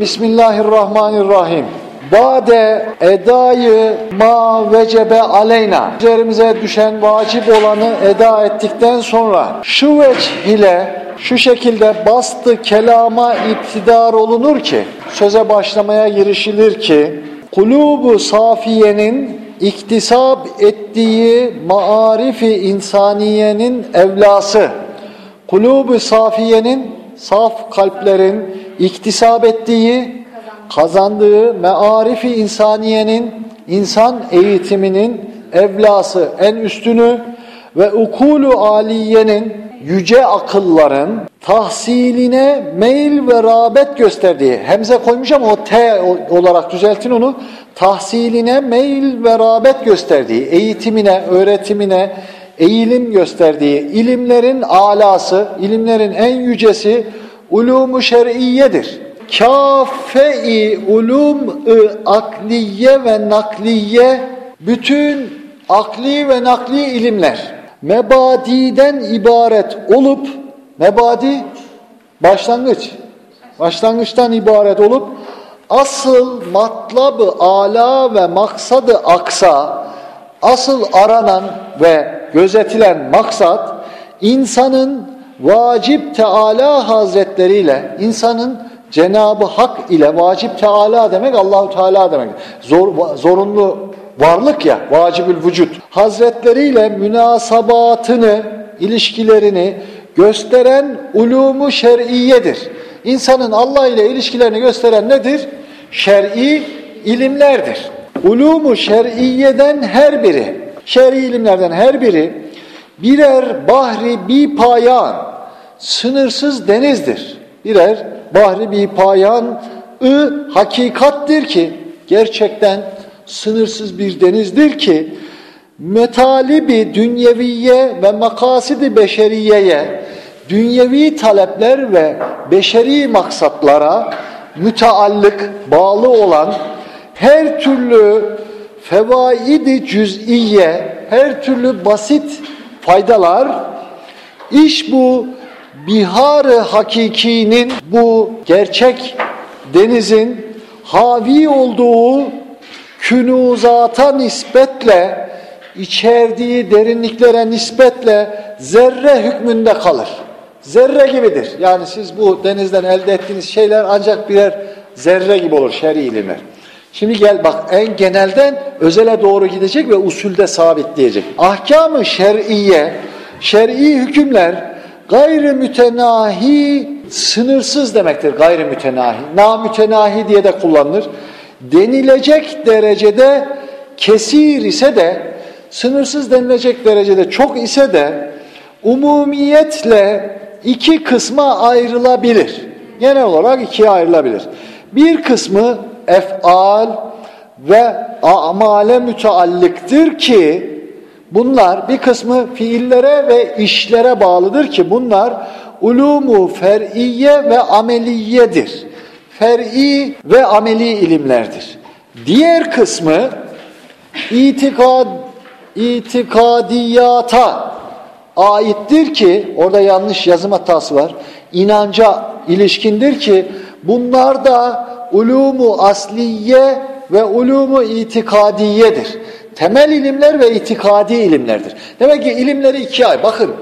Bismillahirrahmanirrahim. Bade edayı ma vecebe aleyna. Üzerimize düşen vacip olanı eda ettikten sonra şu veç ile şu şekilde bastı kelama iptidar olunur ki söze başlamaya girişilir ki kulubu safiyenin iktisap ettiği maarifi insaniyenin evlası kulubu safiyenin saf kalplerin iktisap ettiği, kazandığı mearifi insaniyenin, insan eğitiminin evlası en üstünü ve ukulu aliyenin, yüce akılların tahsiline meyil ve rağbet gösterdiği, hemze koymuş ama o T olarak düzeltin onu, tahsiline meyil ve rağbet gösterdiği, eğitimine, öğretimine, eğilim gösterdiği ilimlerin alası, ilimlerin en yücesi ulumu şer'iyedir. Kâfe-i ulum-ı akliye ve nakliye bütün akli ve nakli ilimler mebadiden ibaret olup mebadi başlangıç başlangıçtan ibaret olup asıl matlabı ala ve maksadı aksa asıl aranan ve gözetilen maksat insanın vacip Teala Hazretleri ile insanın Cenabı Hak ile vacip Teala demek Allahu Teala demek. Zor, zorunlu varlık ya vacibül vücut. Hazretleriyle münasabatını, ilişkilerini gösteren ulumu şer'iyedir. İnsanın Allah ile ilişkilerini gösteren nedir? Şer'i ilimlerdir. Ulumu şer'iyeden her biri, şer'i ilimlerden her biri birer bahri bir payan, sınırsız denizdir. Birer bahri bir payan ı hakikattir ki gerçekten sınırsız bir denizdir ki metalibi dünyeviye ve makasidi beşeriyeye dünyevi talepler ve beşeri maksatlara müteallık, bağlı olan her türlü fevaidi cüz'iye, her türlü basit faydalar iş bu biharı hakikinin bu gerçek denizin havi olduğu künuzata nispetle içerdiği derinliklere nispetle zerre hükmünde kalır. Zerre gibidir. Yani siz bu denizden elde ettiğiniz şeyler ancak birer zerre gibi olur şer'i ilimler. Şimdi gel bak en genelden özele doğru gidecek ve usulde sabitleyecek. Ahkamı şer'iye, şer'i hükümler gayri mütenahi sınırsız demektir gayri mütenahi. Namütenahi diye de kullanılır. Denilecek derecede kesir ise de sınırsız denilecek derecede çok ise de umumiyetle iki kısma ayrılabilir. Genel olarak ikiye ayrılabilir. Bir kısmı efal ve amale müteallıktır ki bunlar bir kısmı fiillere ve işlere bağlıdır ki bunlar ulumu fer'iye ve ameliyedir. Fer'i ve ameli ilimlerdir. Diğer kısmı itikad, itikadiyata aittir ki orada yanlış yazım hatası var. İnanca ilişkindir ki bunlar da ulumu asliye ve ulumu itikadiyedir. Temel ilimler ve itikadi ilimlerdir. Demek ki ilimleri ikiye ay. Bakın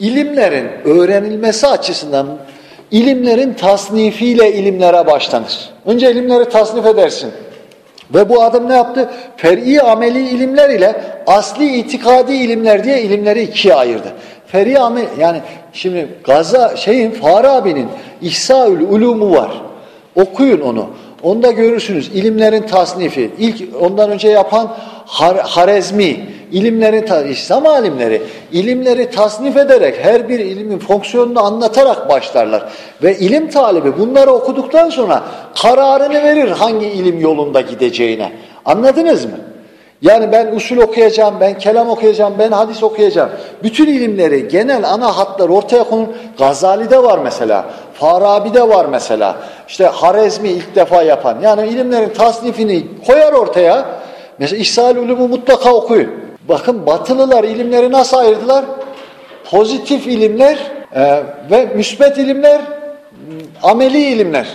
ilimlerin öğrenilmesi açısından ilimlerin tasnifiyle ilimlere başlanır. Önce ilimleri tasnif edersin. Ve bu adam ne yaptı? Fer'i ameli ilimler ile asli itikadi ilimler diye ilimleri ikiye ayırdı. Fer'i amel yani şimdi Gaza şeyin Farabi'nin İhsaül Ulumu var. Okuyun onu. Onda görürsünüz ilimlerin tasnifi. İlk ondan önce yapan Har Harezmi, ilimlerin İslam alimleri ilimleri tasnif ederek her bir ilimin fonksiyonunu anlatarak başlarlar. Ve ilim talibi bunları okuduktan sonra kararını verir hangi ilim yolunda gideceğine. Anladınız mı? Yani ben usul okuyacağım, ben kelam okuyacağım, ben hadis okuyacağım. Bütün ilimleri, genel ana hatlar ortaya konur. Gazali'de var mesela, Farabi'de var mesela. İşte Harezmi ilk defa yapan. Yani ilimlerin tasnifini koyar ortaya. Mesela İhsal Ulum'u mutlaka okuyun. Bakın batılılar ilimleri nasıl ayırdılar? Pozitif ilimler e, ve müsbet ilimler, ameli ilimler.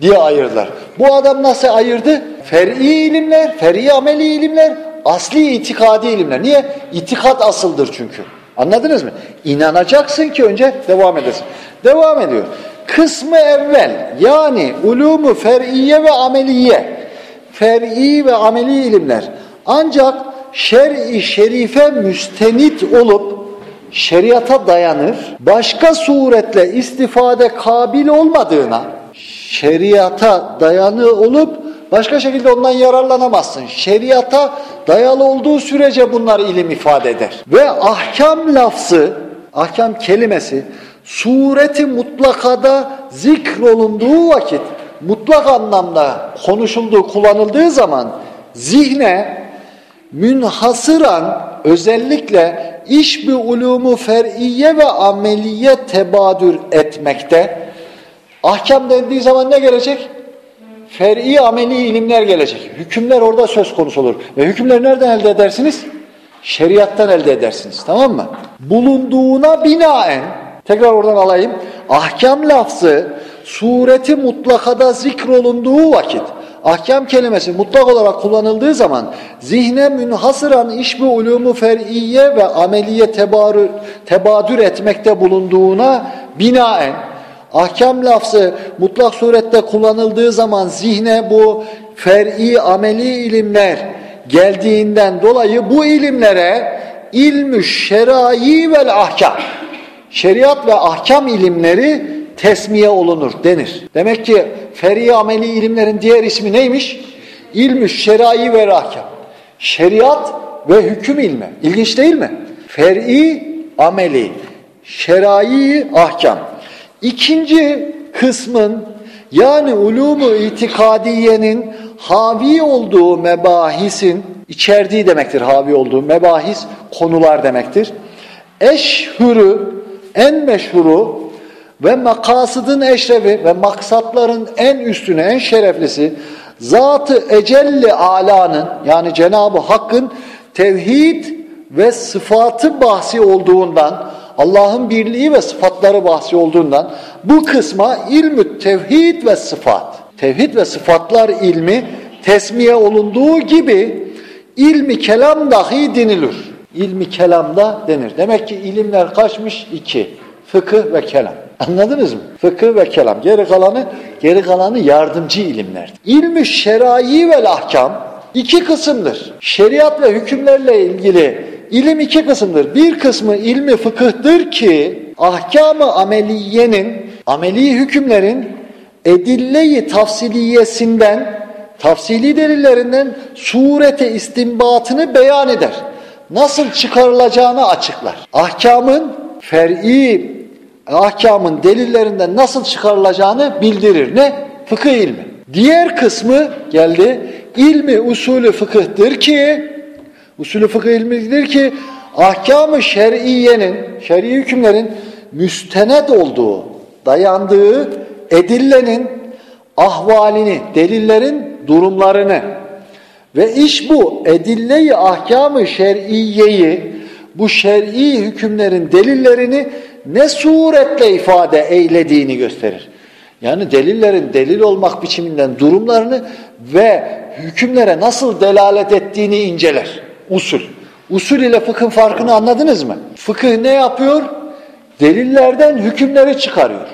diye ayırdılar. Bu adam nasıl ayırdı? Fer'i ilimler, fer'i ameli ilimler, asli itikadi ilimler. Niye? İtikat asıldır çünkü. Anladınız mı? İnanacaksın ki önce devam edesin. Devam ediyor. Kısmı evvel yani ulumu fer'iye ve ameliye. Fer'i ve ameli ilimler. Ancak şer'i şerife müstenit olup şeriata dayanır, başka suretle istifade kabil olmadığına, şeriata dayanı olup başka şekilde ondan yararlanamazsın. Şeriata dayalı olduğu sürece bunlar ilim ifade eder. Ve ahkam lafzı, ahkam kelimesi sureti mutlakada zikrolunduğu vakit mutlak anlamda konuşulduğu, kullanıldığı zaman zihne münhasıran özellikle iş bir ulumu fer'iye ve ameliye tebadür etmekte. Ahkam dendiği zaman ne gelecek? Fer'i ameli ilimler gelecek. Hükümler orada söz konusu olur. Ve hükümleri nereden elde edersiniz? Şeriattan elde edersiniz. Tamam mı? Bulunduğuna binaen, tekrar oradan alayım. Ahkam lafzı sureti mutlakada zikrolunduğu vakit ahkam kelimesi mutlak olarak kullanıldığı zaman zihne münhasıran iş bu ulumu fer'iye ve ameliye tebarü, tebadür etmekte bulunduğuna binaen ahkam lafzı mutlak surette kullanıldığı zaman zihne bu fer'i ameli ilimler geldiğinden dolayı bu ilimlere ilmü şerai vel ahkam şeriat ve ahkam ilimleri tesmiye olunur denir. Demek ki feri ameli ilimlerin diğer ismi neymiş? İlmü şerai ve rahkam. Şeriat ve hüküm ilmi. İlginç değil mi? Fer'i ameli, şerai ahkam. İkinci kısmın yani ulumu itikadiyenin havi olduğu mebahisin içerdiği demektir havi olduğu mebahis konular demektir. Eşhürü en meşhuru ve makasıdın eşrefi ve maksatların en üstüne, en şereflisi zatı ecelli alanın yani Cenab-ı Hakk'ın tevhid ve sıfatı bahsi olduğundan Allah'ın birliği ve sıfatları bahsi olduğundan bu kısma ilmü tevhid ve sıfat tevhid ve sıfatlar ilmi tesmiye olunduğu gibi ilmi kelam dahi denilir. İlmi kelamda denir. Demek ki ilimler kaçmış? iki. Fıkıh ve kelam. Anladınız mı? Fıkıh ve kelam. Geri kalanı, geri kalanı yardımcı ilimler. İlmi şerai ve ahkam iki kısımdır. Şeriat ve hükümlerle ilgili ilim iki kısımdır. Bir kısmı ilmi fıkıhtır ki ahkamı ameliyenin, ameli hükümlerin edille-i tafsiliyesinden, tafsili delillerinden surete istinbatını beyan eder. Nasıl çıkarılacağını açıklar. Ahkamın fer'i ahkamın delillerinden nasıl çıkarılacağını bildirir. Ne? Fıkıh ilmi. Diğer kısmı geldi. İlmi usulü fıkıhtır ki usulü fıkıh ilmidir ki ahkamı şer'iyenin, şer'i hükümlerin müstenet olduğu, dayandığı edillenin ahvalini, delillerin durumlarını ve iş bu edille-i ahkamı şer'iyeyi bu şer'i hükümlerin delillerini ne suretle ifade eylediğini gösterir. Yani delillerin delil olmak biçiminden durumlarını ve hükümlere nasıl delalet ettiğini inceler. Usul. Usul ile fıkhın farkını anladınız mı? Fıkıh ne yapıyor? Delillerden hükümleri çıkarıyor.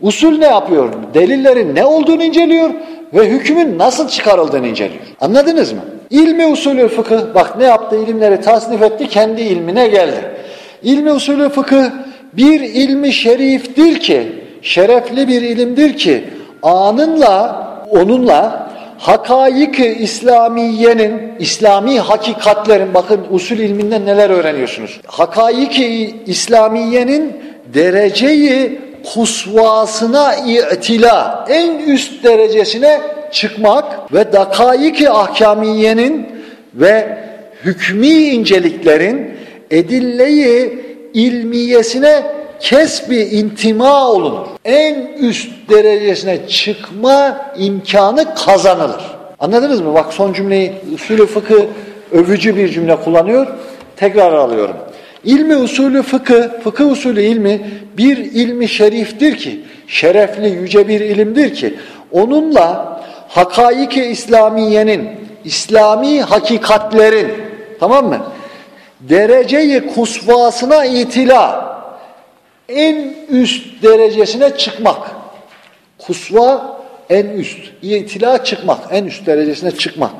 Usul ne yapıyor? Delillerin ne olduğunu inceliyor ve hükmün nasıl çıkarıldığını inceliyor. Anladınız mı? İlmi usulü fıkıh, bak ne yaptı? İlimleri tasnif etti, kendi ilmine geldi. İlmi usulü fıkıh bir ilmi şeriftir ki, şerefli bir ilimdir ki, anınla, onunla hakaik İslamiyenin, İslami hakikatlerin, bakın usul ilminden neler öğreniyorsunuz. hakaik İslamiyenin dereceyi kusvasına itila, en üst derecesine çıkmak ve dakaik-i ahkamiyenin ve hükmü inceliklerin edilleyi ilmiyesine kesbi intima olunur. En üst derecesine çıkma imkanı kazanılır. Anladınız mı? Bak son cümleyi usulü fıkı övücü bir cümle kullanıyor. Tekrar alıyorum. İlmi usulü fıkı, fıkıh usulü ilmi bir ilmi şeriftir ki, şerefli yüce bir ilimdir ki, onunla hakaiki İslamiyenin, İslami hakikatlerin, tamam mı? Dereceyi kusvasına itila, en üst derecesine çıkmak. Kusva en üst, itila çıkmak, en üst derecesine çıkmak.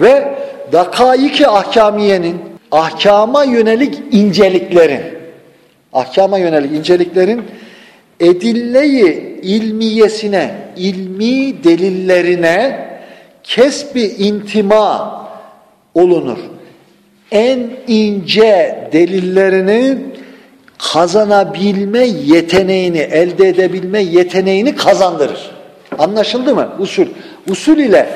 Ve dakaiki ahkamiyenin, ahkama yönelik inceliklerin, ahkama yönelik inceliklerin edilleyi ilmiyesine, ilmi delillerine kesbi intima olunur. En ince delillerini kazanabilme yeteneğini, elde edebilme yeteneğini kazandırır. Anlaşıldı mı? Usul. Usul ile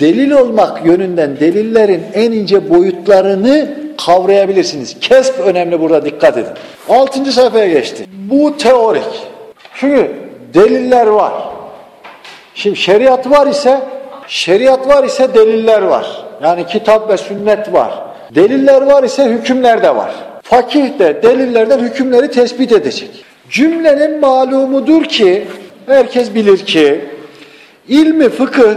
delil olmak yönünden delillerin en ince boyutlarını kavrayabilirsiniz. Kesp önemli burada dikkat edin. Altıncı sayfaya geçti. Bu teorik. Çünkü deliller var. Şimdi şeriat var ise şeriat var ise deliller var. Yani kitap ve sünnet var. Deliller var ise hükümler de var. Fakih de delillerden hükümleri tespit edecek. Cümlenin malumudur ki herkes bilir ki ilmi fıkıh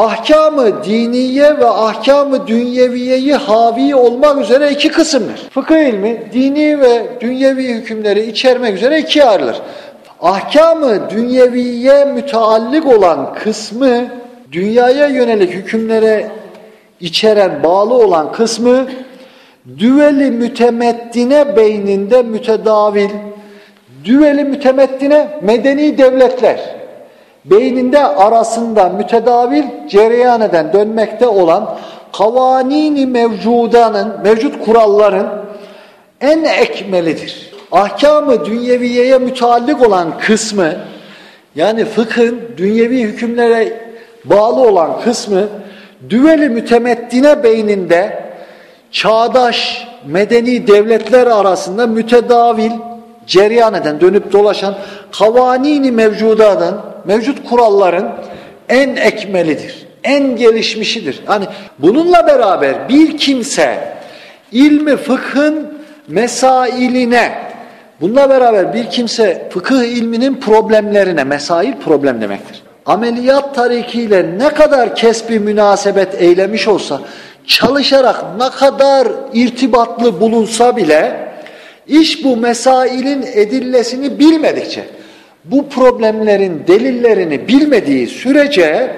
ahkamı diniye ve ahkamı dünyeviyeyi havi olmak üzere iki kısımdır. Fıkıh ilmi dini ve dünyevi hükümleri içermek üzere ikiye ayrılır. Ahkamı dünyeviye müteallik olan kısmı dünyaya yönelik hükümlere içeren, bağlı olan kısmı düveli mütemeddine beyninde mütedavil, düveli mütemeddine medeni devletler beyninde arasında mütedavil cereyan eden, dönmekte olan kavanini mevcudanın, mevcut kuralların en ekmelidir. Ahkamı dünyeviyeye müteallik olan kısmı, yani fıkhın dünyevi hükümlere bağlı olan kısmı, düveli mütemeddine beyninde çağdaş medeni devletler arasında mütedavil, cereyan eden, dönüp dolaşan kavanini mevcudanın, mevcut kuralların en ekmelidir, en gelişmişidir. Yani bununla beraber bir kimse ilmi fıkhın mesailine, bununla beraber bir kimse fıkıh ilminin problemlerine, mesail problem demektir. Ameliyat tarikiyle ne kadar kesbi münasebet eylemiş olsa, çalışarak ne kadar irtibatlı bulunsa bile, iş bu mesailin edillesini bilmedikçe, bu problemlerin delillerini bilmediği sürece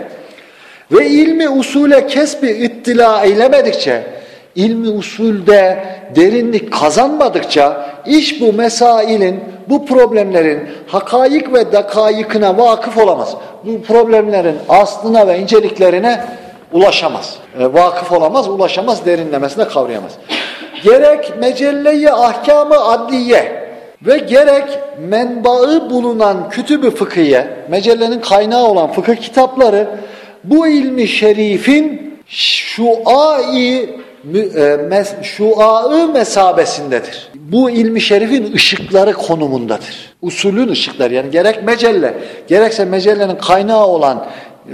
ve ilmi usule kesbi ittila eylemedikçe, ilmi usulde derinlik kazanmadıkça iş bu mesailin, bu problemlerin hakayık ve dakayıkına vakıf olamaz. Bu problemlerin aslına ve inceliklerine ulaşamaz. E, vakıf olamaz, ulaşamaz, derinlemesine kavrayamaz. Gerek mecelleyi ahkamı adliye ve gerek menbaı bulunan kütübü fıkhiye, mecellenin kaynağı olan fıkıh kitapları bu ilmi şerifin şuai e, şuaı mesabesindedir. Bu ilmi şerifin ışıkları konumundadır. Usulün ışıkları yani gerek mecelle gerekse mecellenin kaynağı olan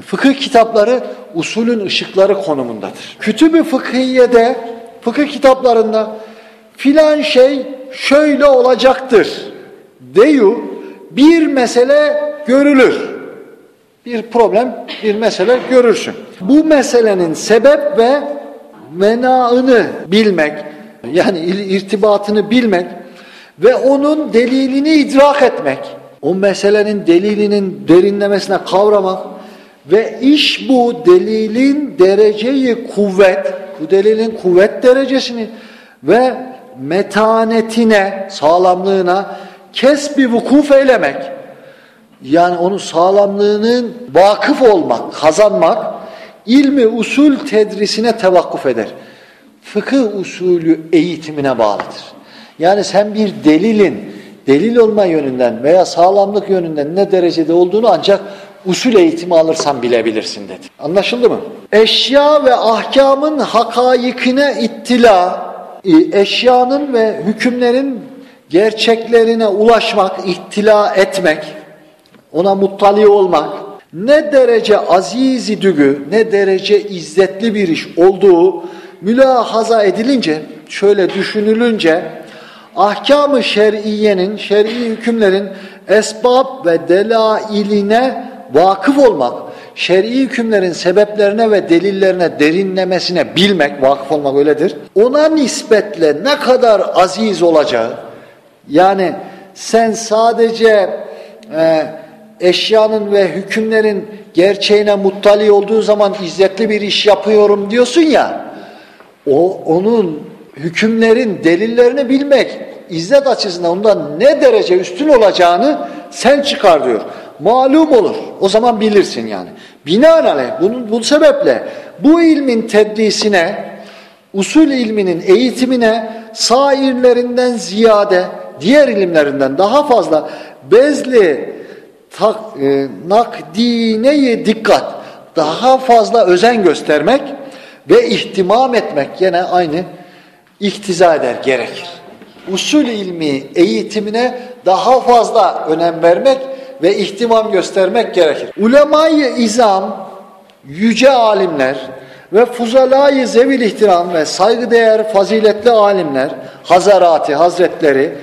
fıkıh kitapları usulün ışıkları konumundadır. Kütübü fıkhiyede fıkıh kitaplarında filan şey şöyle olacaktır deyu bir mesele görülür. Bir problem, bir mesele görürsün. Bu meselenin sebep ve menaını bilmek, yani irtibatını bilmek ve onun delilini idrak etmek, o meselenin delilinin derinlemesine kavramak ve iş bu delilin dereceyi kuvvet, bu delilin kuvvet derecesini ve metanetine, sağlamlığına kesbi vukuf eylemek, yani onun sağlamlığının vakıf olmak, kazanmak, ilmi usul tedrisine tevakkuf eder. Fıkıh usulü eğitimine bağlıdır. Yani sen bir delilin, delil olma yönünden veya sağlamlık yönünden ne derecede olduğunu ancak usul eğitimi alırsan bilebilirsin dedi. Anlaşıldı mı? Eşya ve ahkamın hakayikine ittila, eşyanın ve hükümlerin gerçeklerine ulaşmak, ittila etmek, ona muttali olmak, ne derece azizi dügü, ne derece izzetli bir iş olduğu mülahaza edilince, şöyle düşünülünce, ahkam-ı şer'iyenin, şer'i hükümlerin esbab ve delailine vakıf olmak şer'i hükümlerin sebeplerine ve delillerine derinlemesine bilmek, vakıf olmak öyledir. Ona nispetle ne kadar aziz olacağı, yani sen sadece e, eşyanın ve hükümlerin gerçeğine muttali olduğu zaman izzetli bir iş yapıyorum diyorsun ya, o onun hükümlerin delillerini bilmek, izzet açısından ondan ne derece üstün olacağını sen çıkar diyor. Malum olur. O zaman bilirsin yani. Binaenaleyh bunun, bu sebeple bu ilmin tedrisine, usul ilminin eğitimine sairlerinden ziyade, diğer ilimlerinden daha fazla bezli tak, e, nakdineye dikkat, daha fazla özen göstermek ve ihtimam etmek yine aynı iktiza eder, gerekir. Usul ilmi eğitimine daha fazla önem vermek ve ihtimam göstermek gerekir. Ulemayı izam, yüce alimler ve fuzalayı zevil ihtiram ve saygıdeğer faziletli alimler, hazarati, hazretleri,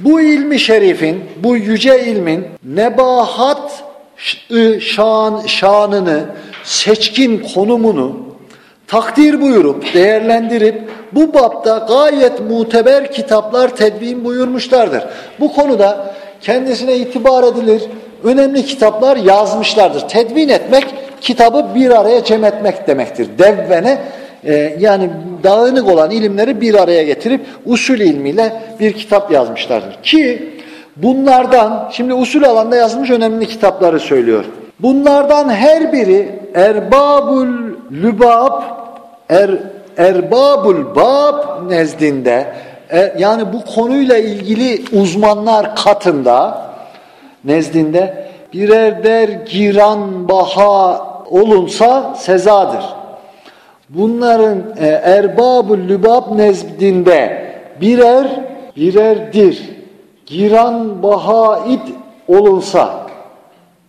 bu ilmi şerifin, bu yüce ilmin nebahat şan, şanını, seçkin konumunu takdir buyurup, değerlendirip bu bapta gayet muteber kitaplar tedvin buyurmuşlardır. Bu konuda kendisine itibar edilir, önemli kitaplar yazmışlardır. Tedvin etmek, kitabı bir araya cem etmek demektir. Devvene e, yani dağınık olan ilimleri bir araya getirip usul ilmiyle bir kitap yazmışlardır. Ki bunlardan, şimdi usul alanda yazılmış önemli kitapları söylüyor. Bunlardan her biri Erbabul Lübab, er, Erbabul Bab nezdinde e, yani bu konuyla ilgili uzmanlar katında nezdinde birer der giran baha olunsa sezadır. Bunların e, erbabul lübab nezdinde birer birerdir. Giran bahaid olunsa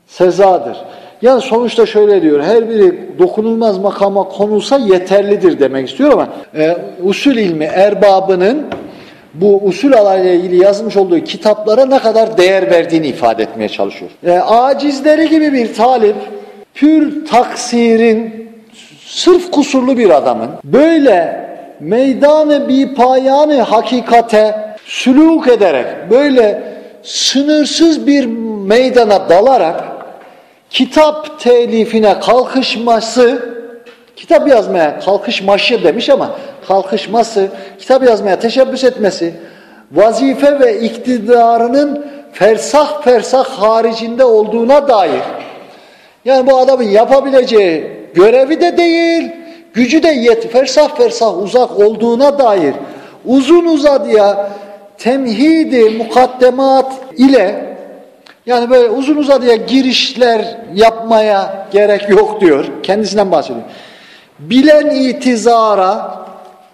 sezadır. Yani sonuçta şöyle diyor, her biri dokunulmaz makama konulsa yeterlidir demek istiyor ama e, usul ilmi erbabının bu usul alayla ilgili yazmış olduğu kitaplara ne kadar değer verdiğini ifade etmeye çalışıyor. E, acizleri gibi bir talip, pür taksirin, sırf kusurlu bir adamın böyle meydanı bir payanı hakikate sülük ederek, böyle sınırsız bir meydana dalarak kitap telifine kalkışması, kitap yazmaya kalkışmaşı demiş ama kalkışması, kitap yazmaya teşebbüs etmesi, vazife ve iktidarının fersah fersah haricinde olduğuna dair, yani bu adamın yapabileceği görevi de değil, gücü de yet, fersah fersah uzak olduğuna dair uzun uzadıya temhidi mukaddemat ile yani böyle uzun uzadıya girişler yapmaya gerek yok diyor. Kendisinden bahsediyor. Bilen itizara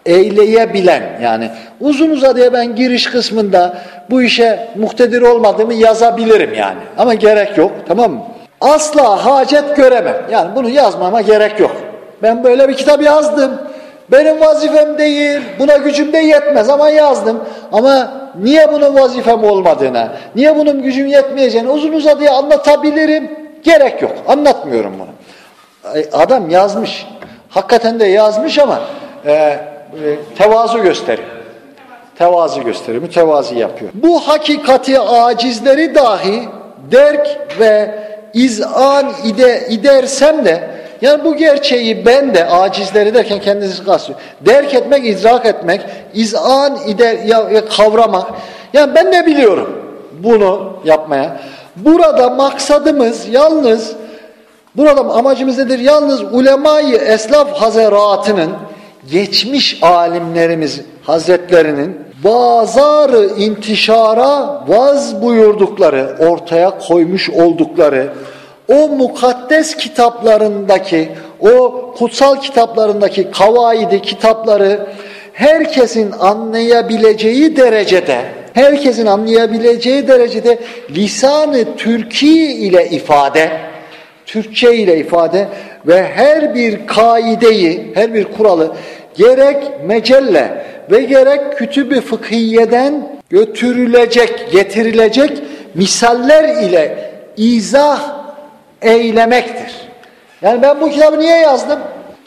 eyleyebilen yani uzun uzadıya ben giriş kısmında bu işe muhtedir olmadığımı yazabilirim yani. Ama gerek yok tamam mı? Asla hacet göremem. Yani bunu yazmama gerek yok. Ben böyle bir kitap yazdım. Benim vazifem değil, buna gücüm de yetmez ama yazdım. Ama niye bunun vazifem olmadığına, niye bunun gücüm yetmeyeceğini uzun uzadıya anlatabilirim. Gerek yok, anlatmıyorum bunu. Adam yazmış, hakikaten de yazmış ama e, tevazu gösteriyor. Tevazu gösteriyor, mütevazi yapıyor. Bu hakikati acizleri dahi derk ve izan ide, idersem de yani bu gerçeği ben de acizleri derken kendisi kastıyor. Derk etmek, idrak etmek, izan ide ya, ya kavramak. Yani ben de biliyorum bunu yapmaya. Burada maksadımız yalnız burada amacımız nedir? Yalnız ulemayı eslaf hazeratının geçmiş alimlerimiz hazretlerinin bazarı intişara vaz buyurdukları, ortaya koymuş oldukları o mukaddes kitaplarındaki, o kutsal kitaplarındaki kavaidi kitapları herkesin anlayabileceği derecede, herkesin anlayabileceği derecede lisanı Türkiye ile ifade, Türkçe ile ifade ve her bir kaideyi, her bir kuralı gerek mecelle ve gerek kütübü fıkhiyeden götürülecek, getirilecek misaller ile izah eylemektir. Yani ben bu kitabı niye yazdım?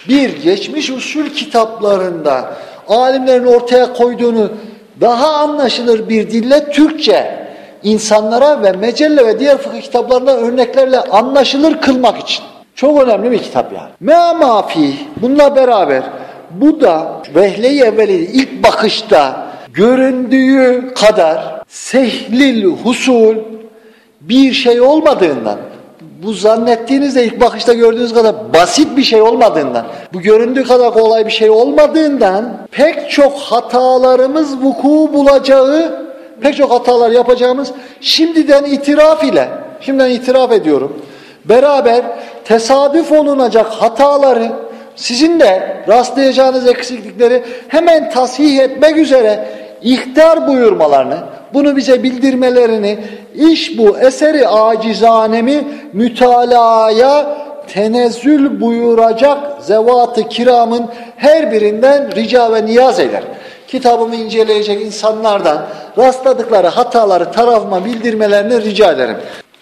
Bir, geçmiş usul kitaplarında alimlerin ortaya koyduğunu daha anlaşılır bir dille Türkçe insanlara ve mecelle ve diğer fıkıh kitaplarında örneklerle anlaşılır kılmak için. Çok önemli bir kitap yani. Me mafi bununla beraber bu da vehle-i evveli ilk bakışta göründüğü kadar sehlil husul bir şey olmadığından bu zannettiğinizde ilk bakışta gördüğünüz kadar basit bir şey olmadığından, bu göründüğü kadar kolay bir şey olmadığından pek çok hatalarımız vuku bulacağı, pek çok hatalar yapacağımız şimdiden itiraf ile, şimdiden itiraf ediyorum, beraber tesadüf olunacak hataları, sizin de rastlayacağınız eksiklikleri hemen tasih etmek üzere ihtar buyurmalarını, bunu bize bildirmelerini, iş bu eseri acizanemi mütalaya tenezzül buyuracak zevat-ı kiramın her birinden rica ve niyaz eder. Kitabımı inceleyecek insanlardan rastladıkları hataları tarafıma bildirmelerini rica ederim.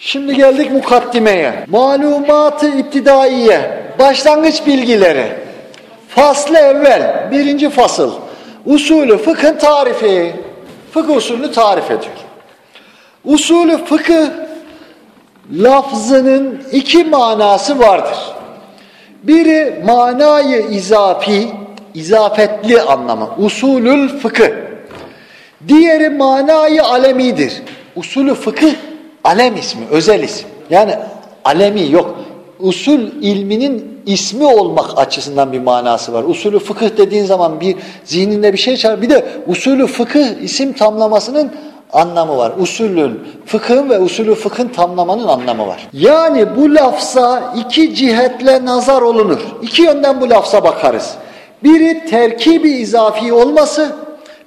Şimdi geldik mukaddimeye. Malumatı iptidaiye, başlangıç bilgileri. Faslı evvel, birinci fasıl. Usulü fıkhın tarifi. Fıkıh usulünü tarif ediyor. Usulü fıkıh lafzının iki manası vardır. Biri manayı izafi, izafetli anlamı. Usulül fıkıh. Diğeri manayı alemidir. Usulü fıkıh alem ismi, özel isim. Yani alemi yok. Usul ilminin ismi olmak açısından bir manası var. Usulü fıkıh dediğin zaman bir zihninde bir şey çağır. Bir de usulü fıkıh isim tamlamasının anlamı var. Usulün, fıkhın ve usulü fıkhın tamlamanın anlamı var. Yani bu lafza iki cihetle nazar olunur. İki yönden bu lafza bakarız. Biri terkibi izafi olması,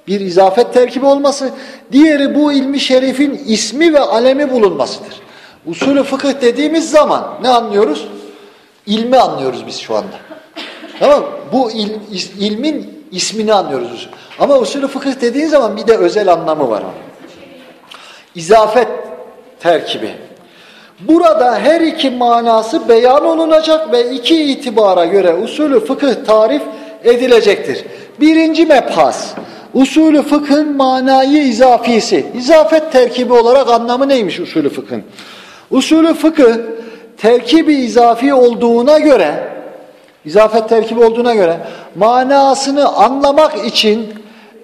bir izafet terkibi olması, diğeri bu ilmi şerifin ismi ve alemi bulunmasıdır. Usulü fıkıh dediğimiz zaman ne anlıyoruz? İlmi anlıyoruz biz şu anda. Tamam Bu il, ilmin ismini anlıyoruz. Ama usulü fıkıh dediğin zaman bir de özel anlamı var. İzafet terkibi. Burada her iki manası beyan olunacak ve iki itibara göre usulü fıkıh tarif edilecektir. Birinci mebhas, usulü fıkhın manayı izafisi. İzafet terkibi olarak anlamı neymiş usulü fıkhın? Usulü fıkıh terkibi izafi olduğuna göre, izafet terkibi olduğuna göre manasını anlamak için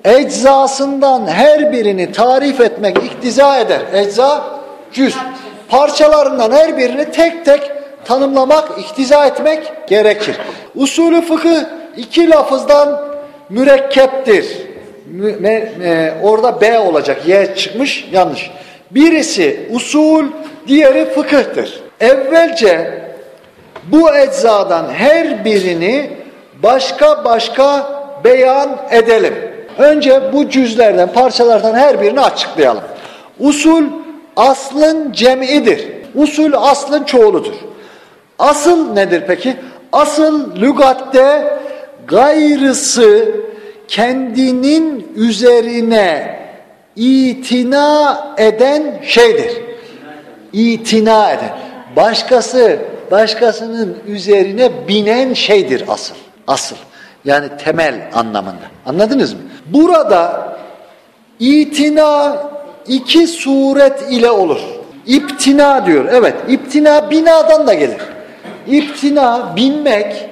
eczasından her birini tarif etmek iktiza eder. Ecza cüz. Parçalarından her birini tek tek tanımlamak, iktiza etmek gerekir. Usulü fıkıh iki lafızdan mürekkeptir. Me, me, orada B olacak. Y çıkmış yanlış. Birisi usul, diğeri fıkıhtır. Evvelce bu eczadan her birini başka başka beyan edelim. Önce bu cüzlerden, parçalardan her birini açıklayalım. Usul aslın cem'idir. Usul aslın çoğuludur. Asıl nedir peki? Asıl lügatte gayrısı kendinin üzerine itina eden şeydir. İtina eden. Başkası, başkasının üzerine binen şeydir asıl. Asıl. Yani temel anlamında. Anladınız mı? Burada itina iki suret ile olur. İptina diyor. Evet, iptina binadan da gelir. İptina binmek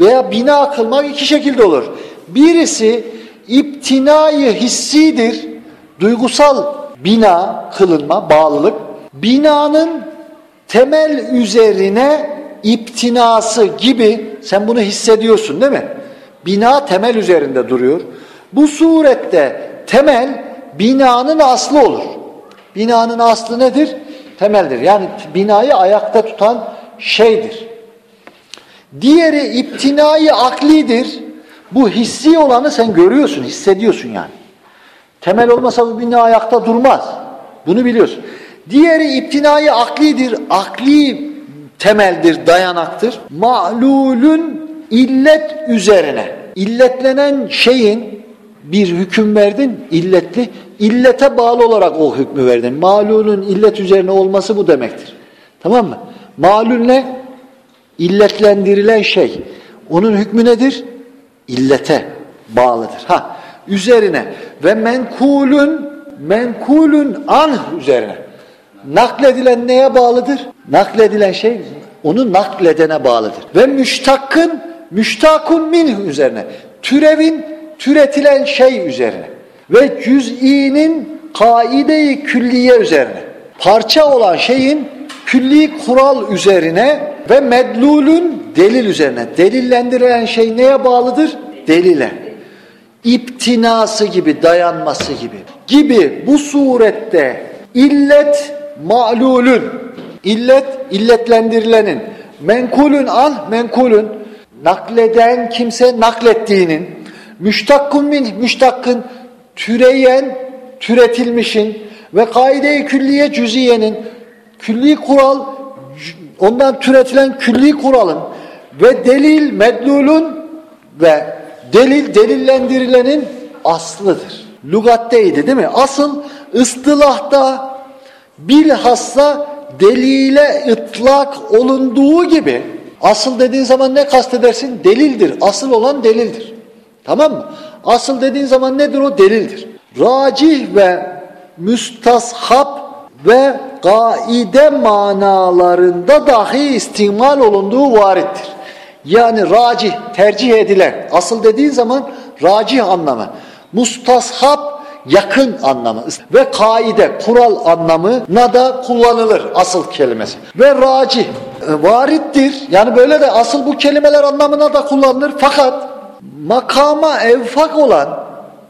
veya bina kılmak iki şekilde olur. Birisi iptinayı hissidir. Duygusal bina kılınma, bağlılık. Binanın temel üzerine iptinası gibi sen bunu hissediyorsun değil mi? Bina temel üzerinde duruyor. Bu surette temel binanın aslı olur. Binanın aslı nedir? Temeldir. Yani binayı ayakta tutan şeydir. Diğeri iptinayı aklidir. Bu hissi olanı sen görüyorsun, hissediyorsun yani. Temel olmasa bu bina ayakta durmaz. Bunu biliyorsun. Diğeri iptinayı aklidir. Akli temeldir, dayanaktır. Ma'lulün illet üzerine. İlletlenen şeyin bir hüküm verdin, illetli. illete bağlı olarak o hükmü verdin. Malulün illet üzerine olması bu demektir. Tamam mı? Malul ne? illetlendirilen şey. Onun hükmü nedir? İllete bağlıdır. Ha, üzerine ve menkulün menkulün an üzerine. Nakledilen neye bağlıdır? Nakledilen şey onu nakledene bağlıdır. Ve müştakkın müştakun min üzerine. Türevin türetilen şey üzerine. Ve cüz'inin kaide-i külliye üzerine. Parça olan şeyin külli kural üzerine ve medlulün delil üzerine. Delillendirilen şey neye bağlıdır? Delile. İptinası gibi, dayanması gibi. Gibi bu surette illet ma'lulün, illet illetlendirilenin, menkulün an, menkulün, nakleden kimse naklettiğinin, müştakkun min, müştakkın, türeyen, türetilmişin ve kaide-i külliye cüziyenin, külli kural, ondan türetilen külli kuralın ve delil medlulun ve delil delillendirilenin aslıdır. Lugatteydi değil mi? Asıl ıstılahta bilhassa delile ıtlak olunduğu gibi asıl dediğin zaman ne kastedersin? Delildir. Asıl olan delildir. Tamam mı? Asıl dediğin zaman nedir o? Delildir. Racih ve müstashab ve gaide manalarında dahi istimal olunduğu varittir. Yani racih, tercih edilen, asıl dediğin zaman racih anlamı. Mustashab yakın anlamı ve kaide, kural anlamına da kullanılır asıl kelimesi. Ve racih, e, varittir. Yani böyle de asıl bu kelimeler anlamına da kullanılır. Fakat makama evfak olan,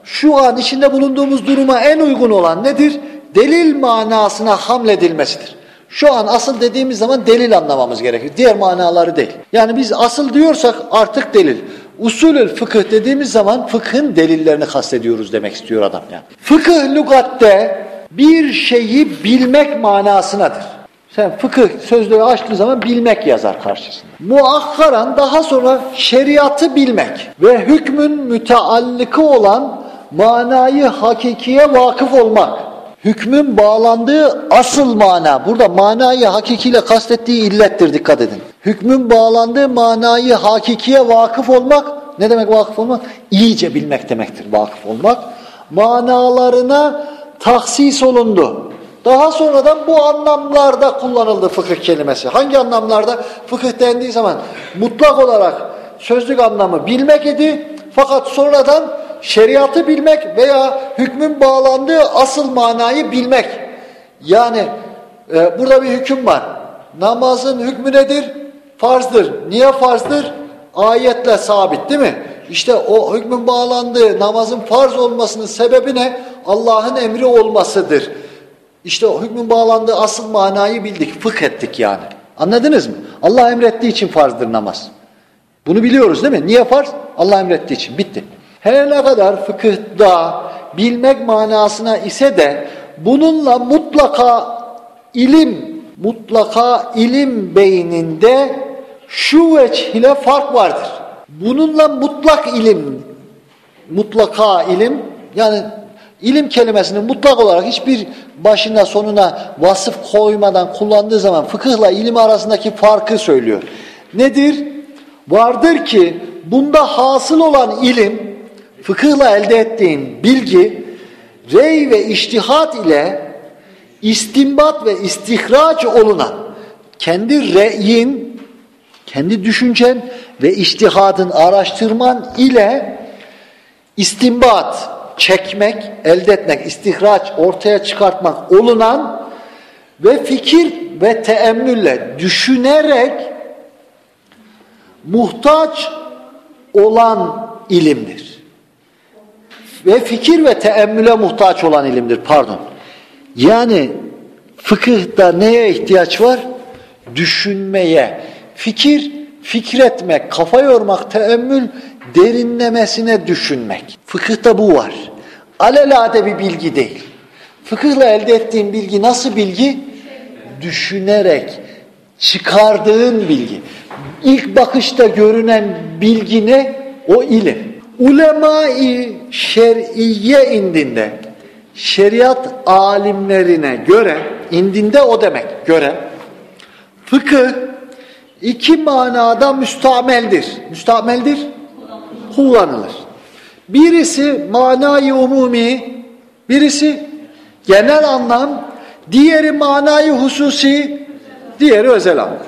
şu an içinde bulunduğumuz duruma en uygun olan nedir? Delil manasına hamledilmesidir. Şu an asıl dediğimiz zaman delil anlamamız gerekir. Diğer manaları değil. Yani biz asıl diyorsak artık delil. Usulül fıkıh dediğimiz zaman fıkhın delillerini kastediyoruz demek istiyor adam yani. Fıkıh lügatte bir şeyi bilmek manasınadır. Sen fıkıh sözlüğü açtığın zaman bilmek yazar karşısında. Muakkaran daha sonra şeriatı bilmek ve hükmün müteallıkı olan manayı hakikiye vakıf olmak hükmün bağlandığı asıl mana, burada manayı hakikiyle kastettiği illettir dikkat edin. Hükmün bağlandığı manayı hakikiye vakıf olmak, ne demek vakıf olmak? İyice bilmek demektir vakıf olmak. Manalarına taksis olundu. Daha sonradan bu anlamlarda kullanıldı fıkıh kelimesi. Hangi anlamlarda? Fıkıh dendiği zaman mutlak olarak sözlük anlamı bilmek idi. Fakat sonradan şeriatı bilmek veya hükmün bağlandığı asıl manayı bilmek. Yani e, burada bir hüküm var. Namazın hükmü nedir? Farzdır. Niye farzdır? Ayetle sabit değil mi? İşte o hükmün bağlandığı namazın farz olmasının sebebi ne? Allah'ın emri olmasıdır. İşte o hükmün bağlandığı asıl manayı bildik, fıkh ettik yani. Anladınız mı? Allah emrettiği için farzdır namaz. Bunu biliyoruz değil mi? Niye farz? Allah emrettiği için. Bitti. Her ne kadar fıkıhda bilmek manasına ise de bununla mutlaka ilim, mutlaka ilim beyninde şu veç ile fark vardır. Bununla mutlak ilim, mutlaka ilim yani ilim kelimesini mutlak olarak hiçbir başına sonuna vasıf koymadan kullandığı zaman fıkıhla ilim arasındaki farkı söylüyor. Nedir? Vardır ki bunda hasıl olan ilim fıkıhla elde ettiğin bilgi rey ve iştihat ile istimbat ve istihraç olunan kendi reyin, kendi düşüncen ve iştihadın araştırman ile istimbat, çekmek, elde etmek, istihraç, ortaya çıkartmak olunan ve fikir ve teemmülle düşünerek muhtaç olan ilimdir ve fikir ve teemmüle muhtaç olan ilimdir pardon. Yani fıkıhta neye ihtiyaç var? Düşünmeye. Fikir, fikretmek, kafa yormak, teemmül, derinlemesine düşünmek. Fıkıhta bu var. Alelade bir bilgi değil. Fıkıhla elde ettiğin bilgi nasıl bilgi? Düşünerek çıkardığın bilgi. İlk bakışta görünen bilgi ne? O ilim. Ulema-i şer'iye indinde şeriat alimlerine göre indinde o demek göre fıkıh iki manada müstameldir. Müstameldir? Kullanılır. Birisi manayı umumi, birisi genel anlam, diğeri manayı hususi, diğeri özel anlam.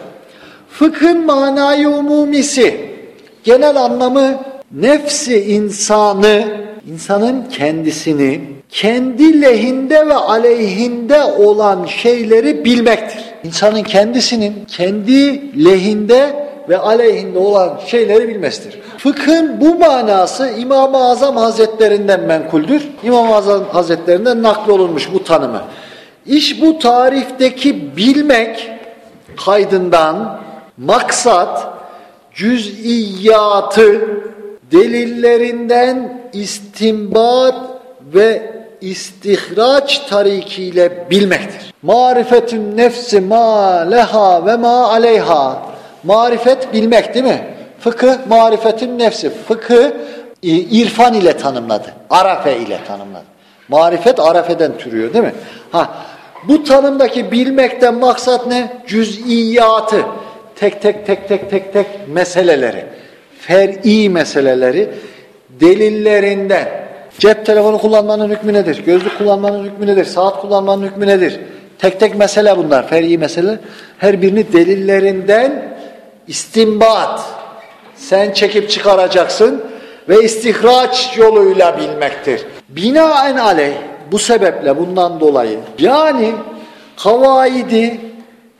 Fıkhın manayı umumisi, genel anlamı nefsi insanı, insanın kendisini, kendi lehinde ve aleyhinde olan şeyleri bilmektir. İnsanın kendisinin kendi lehinde ve aleyhinde olan şeyleri bilmesidir. Fıkhın bu manası İmam-ı Azam Hazretlerinden menkuldür. İmam-ı Azam Hazretlerinden nakli olunmuş bu tanımı. İş bu tarifteki bilmek kaydından maksat cüz'iyatı delillerinden istimbat ve istihraç tarikiyle bilmektir. Marifetün nefsi ma leha ve ma aleyha. Marifet bilmek değil mi? Fıkıh marifetün nefsi. Fıkıh irfan ile tanımladı. Arafe ile tanımladı. Marifet arafeden türüyor değil mi? Ha, bu tanımdaki bilmekten maksat ne? Cüz'iyatı. Tek tek tek tek tek tek meseleleri. Fer'i meseleleri delillerinden Cep telefonu kullanmanın hükmü nedir? Gözlük kullanmanın hükmü nedir? Saat kullanmanın hükmü nedir? Tek tek mesele bunlar, fer'i mesele. Her birini delillerinden istimbat. Sen çekip çıkaracaksın ve istihraç yoluyla bilmektir. Binaen aleyh bu sebeple bundan dolayı yani kavaidi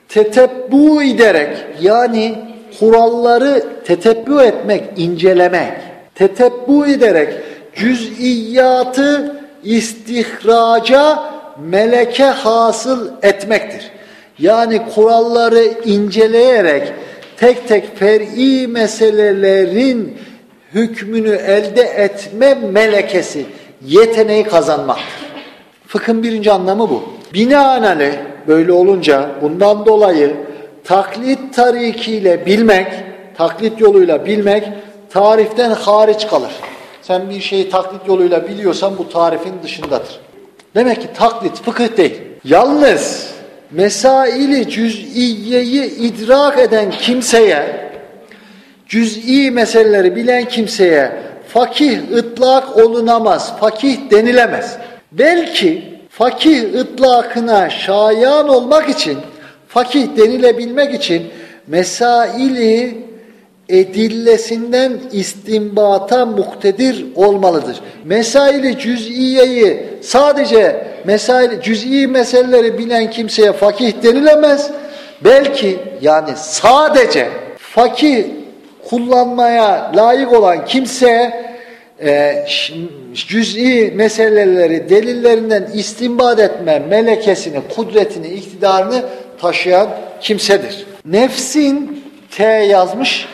tetebbu ederek yani kuralları tetebbü etmek, incelemek, tetebbu ederek cüz'iyatı istihraca meleke hasıl etmektir. Yani kuralları inceleyerek tek tek fer'i meselelerin hükmünü elde etme melekesi, yeteneği kazanmaktır. Fıkhın birinci anlamı bu. Binaenaleyh böyle olunca bundan dolayı taklit tarikiyle bilmek, taklit yoluyla bilmek tariften hariç kalır. Sen bir şeyi taklit yoluyla biliyorsan bu tarifin dışındadır. Demek ki taklit fıkıh değil. Yalnız mesaili cüz'iyeyi idrak eden kimseye, cüz'i meseleleri bilen kimseye fakih ıtlak olunamaz, fakih denilemez. Belki fakih ıtlakına şayan olmak için, fakih denilebilmek için mesaili edillesinden istimbata muktedir olmalıdır. Mesaili cüz'iyeyi sadece mesail cüz'i meseleleri bilen kimseye fakih denilemez. Belki yani sadece fakih kullanmaya layık olan kimse e, cüz'i meseleleri delillerinden istinbat etme melekesini, kudretini, iktidarını taşıyan kimsedir. Nefsin T yazmış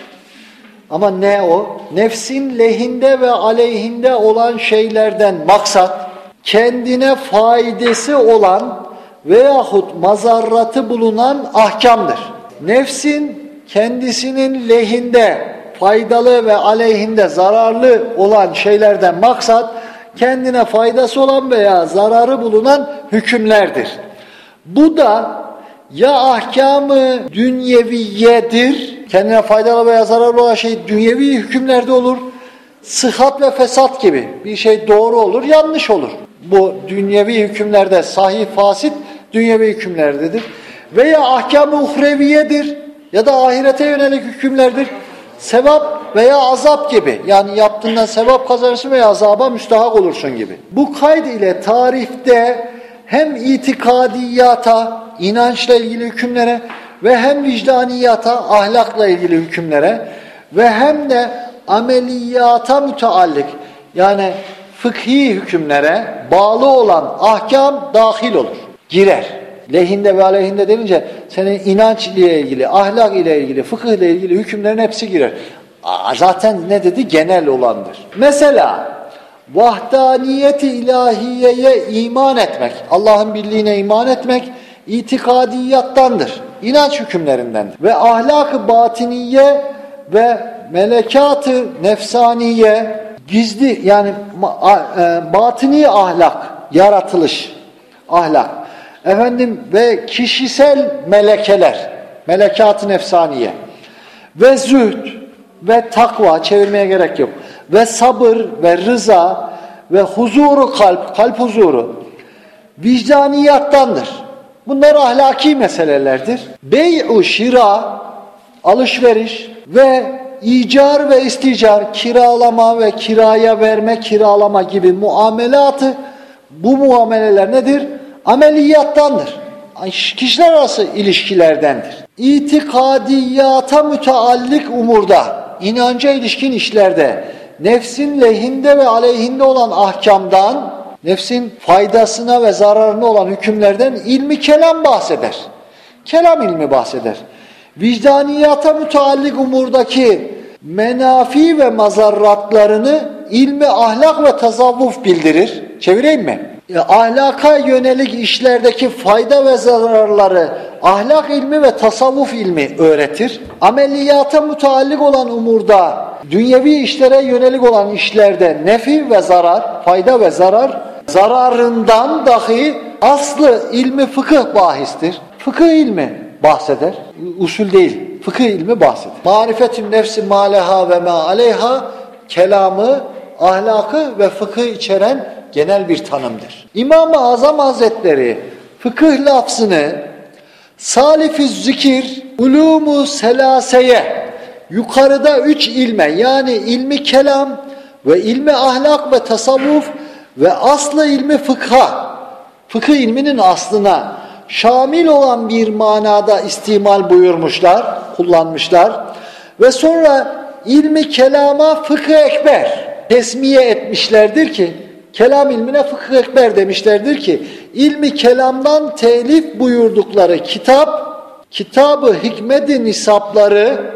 ama ne o? Nefsin lehinde ve aleyhinde olan şeylerden maksat kendine faydası olan veyahut mazarratı bulunan ahkamdır. Nefsin kendisinin lehinde faydalı ve aleyhinde zararlı olan şeylerden maksat kendine faydası olan veya zararı bulunan hükümlerdir. Bu da ya ahkamı dünyeviyedir, kendine faydalı veya zararlı olan şey dünyevi hükümlerde olur, sıhhat ve fesat gibi bir şey doğru olur, yanlış olur. Bu dünyevi hükümlerde sahih, fasit dünyevi hükümlerdedir. Veya ahkam-ı uhreviyedir ya da ahirete yönelik hükümlerdir. Sevap veya azap gibi yani yaptığından sevap kazanırsın veya azaba müstahak olursun gibi. Bu kayd ile tarifte hem itikadiyata, inançla ilgili hükümlere ve hem vicdaniyata, ahlakla ilgili hükümlere ve hem de ameliyata müteallik yani fıkhi hükümlere bağlı olan ahkam dahil olur, girer. Lehinde ve aleyhinde denince senin inanç ile ilgili, ahlak ile ilgili, fıkıh ile ilgili hükümlerin hepsi girer. Zaten ne dedi? Genel olandır. Mesela vahdaniyeti ilahiyeye iman etmek, Allah'ın birliğine iman etmek itikadiyattandır. İnanç hükümlerindendir. Ve ahlak-ı batiniye ve melekatı nefsaniye gizli yani e, batini ahlak, yaratılış ahlak. Efendim ve kişisel melekeler, melekat-ı nefsaniye ve zühd ve takva çevirmeye gerek yok. Ve sabır ve rıza ve huzuru kalp, kalp huzuru vicdaniyattandır. Bunlar ahlaki meselelerdir. Bey'u şira, alışveriş ve icar ve isticar, kiralama ve kiraya verme, kiralama gibi muamelatı, bu muameleler nedir? Ameliyattandır. Kişiler arası ilişkilerdendir. İtikadiyata müteallik umurda, inanca ilişkin işlerde, nefsin lehinde ve aleyhinde olan ahkamdan, nefsin faydasına ve zararına olan hükümlerden ilmi kelam bahseder. Kelam ilmi bahseder. Vicdaniyata müteallik umurdaki menafi ve mazarratlarını ilmi ahlak ve tasavvuf bildirir. Çevireyim mi? E, ahlaka yönelik işlerdeki fayda ve zararları ahlak ilmi ve tasavvuf ilmi öğretir. Ameliyata müteallik olan umurda dünyevi işlere yönelik olan işlerde nefi ve zarar, fayda ve zarar zararından dahi aslı ilmi fıkıh bahistir. Fıkıh ilmi bahseder. Usul değil. Fıkıh ilmi bahseder. Marifetün nefsi maleha ve ma aleyha kelamı, ahlakı ve fıkıh içeren genel bir tanımdır. İmam-ı Azam Hazretleri fıkıh lafzını salif zikir, ulumu selaseye, yukarıda üç ilme yani ilmi kelam ve ilmi ahlak ve tasavvuf ve aslı ilmi fıkha, fıkıh ilminin aslına şamil olan bir manada istimal buyurmuşlar, kullanmışlar ve sonra ilmi kelama fıkıh ekber tesmiye etmişlerdir ki kelam ilmine fıkıh ekber demişlerdir ki ilmi kelamdan telif buyurdukları kitap kitabı hikmeti nisapları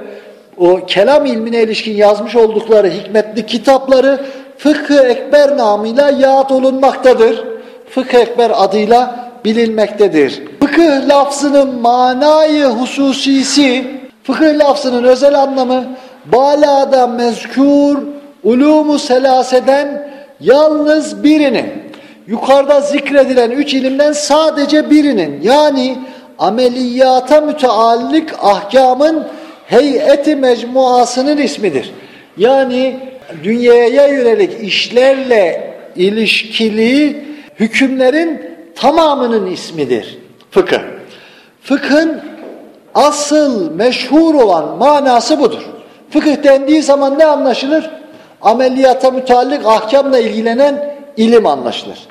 o kelam ilmine ilişkin yazmış oldukları hikmetli kitapları fıkıh ekber namıyla yad olunmaktadır. Fıkıh ekber adıyla bilinmektedir. Fıkıh lafzının manayı hususisi, fıkıh lafzının özel anlamı, balada mezkur, ulumu selaseden yalnız birinin, yukarıda zikredilen üç ilimden sadece birinin, yani ameliyata müteallik ahkamın heyeti mecmuasının ismidir. Yani dünyaya yönelik işlerle ilişkili hükümlerin tamamının ismidir fıkıh. Fıkhın asıl meşhur olan manası budur. Fıkıh dendiği zaman ne anlaşılır? Ameliyata müteallik ahkamla ilgilenen ilim anlaşılır.